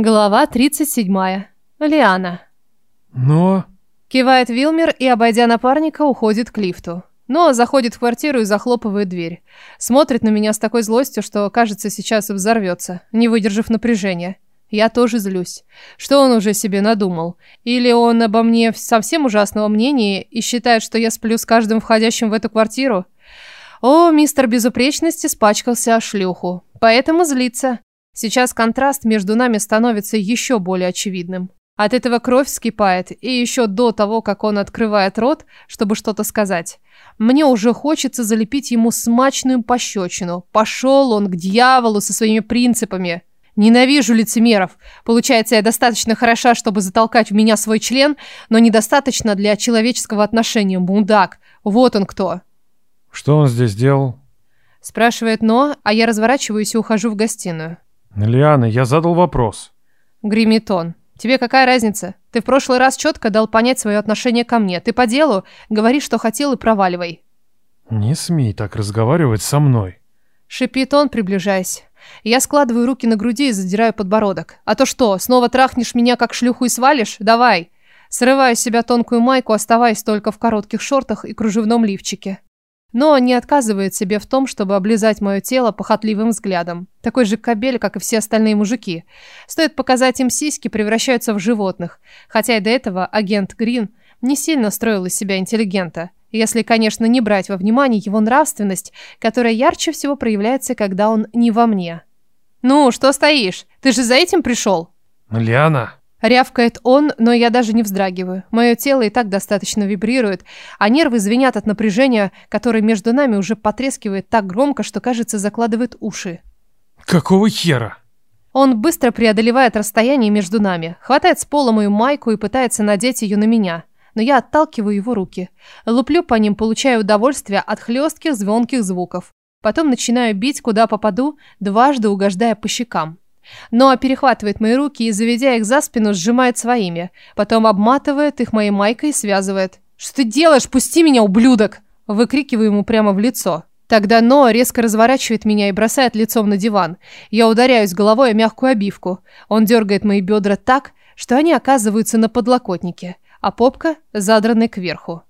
Глава 37. Лиана. Но... Кивает Вилмер и, обойдя напарника, уходит к лифту. Но заходит в квартиру и захлопывает дверь. Смотрит на меня с такой злостью, что, кажется, сейчас взорвется, не выдержав напряжения. Я тоже злюсь. Что он уже себе надумал? Или он обо мне совсем ужасного мнения и считает, что я сплю с каждым входящим в эту квартиру? О, мистер безупречности спачкался о шлюху. Поэтому злится. Сейчас контраст между нами становится еще более очевидным. От этого кровь вскипает, и еще до того, как он открывает рот, чтобы что-то сказать. Мне уже хочется залепить ему смачную пощечину. Пошел он к дьяволу со своими принципами. Ненавижу лицемеров. Получается, я достаточно хороша, чтобы затолкать в меня свой член, но недостаточно для человеческого отношения. Мудак. Вот он кто. Что он здесь делал? Спрашивает Но, а я разворачиваюсь и ухожу в гостиную. Лиана, я задал вопрос. Гремит он. Тебе какая разница? Ты в прошлый раз четко дал понять свое отношение ко мне. Ты по делу, говори, что хотел и проваливай. Не смей так разговаривать со мной. Шипит он, приближаясь. Я складываю руки на груди и задираю подбородок. А то что, снова трахнешь меня как шлюху и свалишь? Давай. Срываю с себя тонкую майку, оставаясь только в коротких шортах и кружевном лифчике. Но не отказывает себе в том, чтобы облизать мое тело похотливым взглядом. Такой же кобель, как и все остальные мужики. Стоит показать им сиськи, превращаются в животных. Хотя и до этого агент Грин не сильно строил из себя интеллигента. Если, конечно, не брать во внимание его нравственность, которая ярче всего проявляется, когда он не во мне. «Ну, что стоишь? Ты же за этим пришел?» Лиана, Рявкает он, но я даже не вздрагиваю. Мое тело и так достаточно вибрирует, а нервы звенят от напряжения, которое между нами уже потрескивает так громко, что, кажется, закладывает уши. какого хера? Он быстро преодолевает расстояние между нами, хватает с пола мою майку и пытается надеть ее на меня. Но я отталкиваю его руки. Луплю по ним, получая удовольствие от хлестких звонких звуков. Потом начинаю бить, куда попаду, дважды угождая по щекам. Но перехватывает мои руки и, заведя их за спину, сжимает своими. Потом обматывает их моей майкой и связывает. «Что ты делаешь? Пусти меня, ублюдок!» Выкрикиваю ему прямо в лицо. Тогда Ноа резко разворачивает меня и бросает лицом на диван. Я ударяюсь головой о мягкую обивку. Он дергает мои бедра так, что они оказываются на подлокотнике, а попка задранной кверху.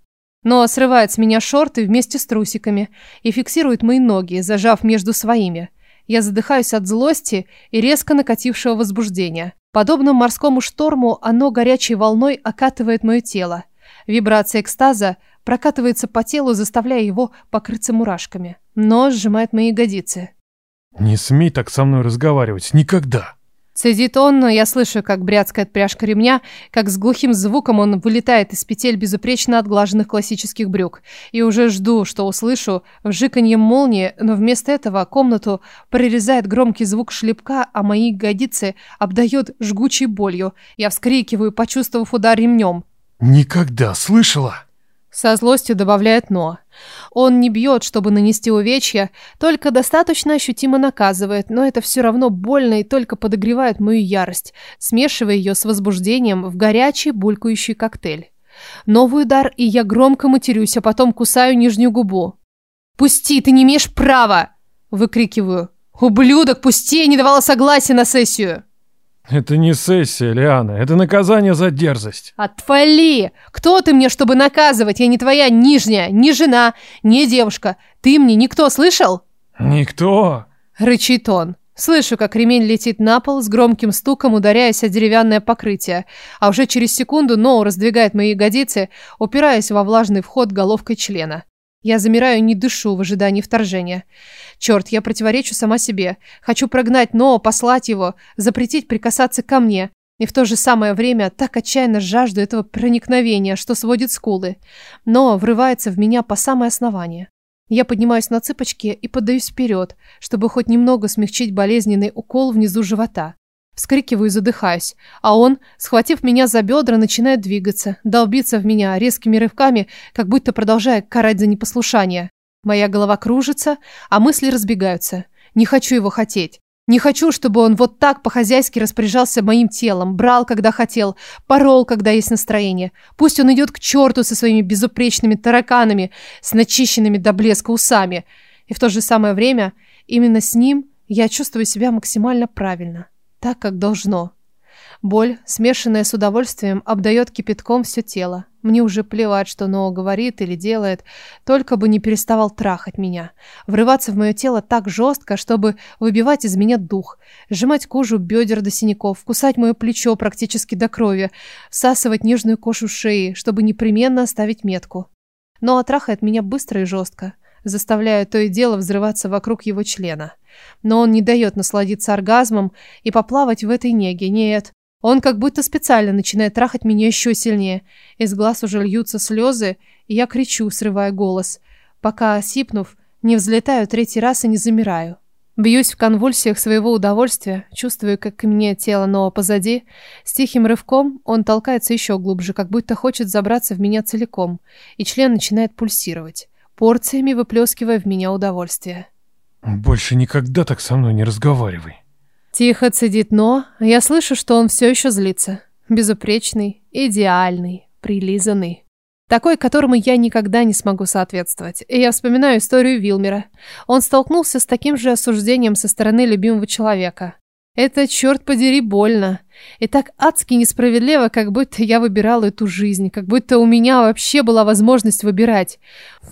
Ноа срывает с меня шорты вместе с трусиками и фиксирует мои ноги, зажав между своими. Я задыхаюсь от злости и резко накатившего возбуждения. Подобно морскому шторму, оно горячей волной окатывает мое тело. Вибрация экстаза прокатывается по телу, заставляя его покрыться мурашками. Но сжимает мои ягодицы. Не смей так со мной разговаривать. Никогда. Цедит он, но я слышу, как бряцкает пряжка ремня, как с глухим звуком он вылетает из петель безупречно отглаженных классических брюк. И уже жду, что услышу вжиканье молнии, но вместо этого комнату прорезает громкий звук шлепка, а мои ягодицы обдает жгучей болью. Я вскрикиваю, почувствовав удар ремнем. Никогда, слышала? Со злостью добавляет «но». Он не бьет, чтобы нанести увечья, только достаточно ощутимо наказывает, но это все равно больно и только подогревает мою ярость, смешивая ее с возбуждением в горячий булькающий коктейль. Новый удар, и я громко матерюсь, а потом кусаю нижнюю губу. «Пусти, ты не имеешь права!» – выкрикиваю. «Ублюдок, пусти, я не давала согласия на сессию!» Это не сессия, Лиана. Это наказание за дерзость. Отвали! Кто ты мне, чтобы наказывать? Я не твоя нижняя, не жена, не девушка. Ты мне никто, слышал? Никто. Рычит он. Слышу, как ремень летит на пол с громким стуком, ударяясь о деревянное покрытие. А уже через секунду Ноу раздвигает мои ягодицы, упираясь во влажный вход головкой члена. Я замираю, не дышу в ожидании вторжения. Черт, я противоречу сама себе. Хочу прогнать Ноа, послать его, запретить прикасаться ко мне. И в то же самое время так отчаянно жажду этого проникновения, что сводит скулы. Но врывается в меня по самое основание. Я поднимаюсь на цыпочки и подаюсь вперед, чтобы хоть немного смягчить болезненный укол внизу живота. Вскрикиваю и задыхаюсь, а он, схватив меня за бедра, начинает двигаться, долбиться в меня резкими рывками, как будто продолжая карать за непослушание. Моя голова кружится, а мысли разбегаются. Не хочу его хотеть. Не хочу, чтобы он вот так по-хозяйски распоряжался моим телом, брал, когда хотел, порол, когда есть настроение. Пусть он идет к черту со своими безупречными тараканами, с начищенными до блеска усами. И в то же самое время именно с ним я чувствую себя максимально правильно так, как должно. Боль, смешанная с удовольствием, обдает кипятком все тело. Мне уже плевать, что Ноа говорит или делает, только бы не переставал трахать меня. Врываться в мое тело так жестко, чтобы выбивать из меня дух, сжимать кожу бедер до синяков, кусать мое плечо практически до крови, всасывать нежную кожу шеи, чтобы непременно оставить метку. Ноа трахает меня быстро и жестко, заставляя то и дело взрываться вокруг его члена. Но он не дает насладиться оргазмом и поплавать в этой неге, нет. Он как будто специально начинает трахать меня еще сильнее. Из глаз уже льются слезы, и я кричу, срывая голос, пока, осипнув, не взлетаю третий раз и не замираю. Бьюсь в конвульсиях своего удовольствия, чувствую, как мне тело Ноа позади. С тихим рывком он толкается еще глубже, как будто хочет забраться в меня целиком, и член начинает пульсировать, порциями выплескивая в меня удовольствие. Больше никогда так со мной не разговаривай. Тихо цедит но, я слышу, что он все еще злится. Безупречный, идеальный, прилизанный. Такой, которому я никогда не смогу соответствовать. И я вспоминаю историю Вилмера. Он столкнулся с таким же осуждением со стороны любимого человека. Это, черт подери, больно. И так адски несправедливо, как будто я выбирала эту жизнь, как будто у меня вообще была возможность выбирать.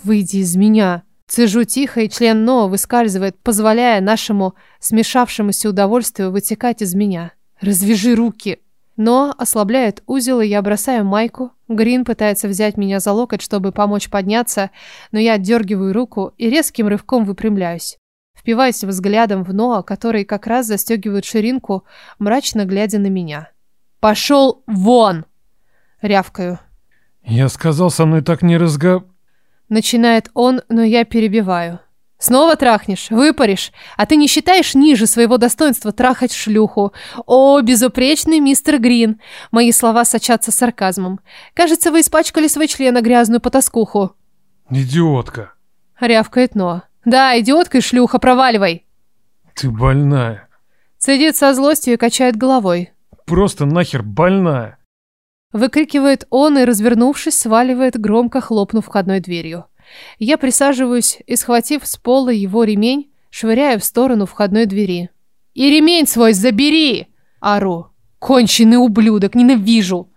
Выйди из меня. Цежу тихо, и член НО выскальзывает, позволяя нашему смешавшемуся удовольствию вытекать из меня. «Развяжи руки!» Но ослабляет узел, и я бросаю майку. Грин пытается взять меня за локоть, чтобы помочь подняться, но я отдергиваю руку и резким рывком выпрямляюсь. Впиваюсь взглядом в Ноа, который как раз застегивает ширинку, мрачно глядя на меня. «Пошел вон!» Рявкаю. Я сказал, со мной так не разго... Начинает он, но я перебиваю. Снова трахнешь, выпаришь, а ты не считаешь ниже своего достоинства трахать шлюху. О, безупречный мистер Грин. Мои слова сочатся сарказмом. Кажется, вы испачкали свой член грязную потаскуху. Идиотка. Рявкает Ноа. Да, идиотка и шлюха, проваливай. Ты больная. Цедит со злостью и качает головой. Просто нахер больная. Выкрикивает он и, развернувшись, сваливает, громко хлопнув входной дверью. Я присаживаюсь и, схватив с пола его ремень, швыряю в сторону входной двери. «И ремень свой забери!» Ору. «Конченый ублюдок! Ненавижу!»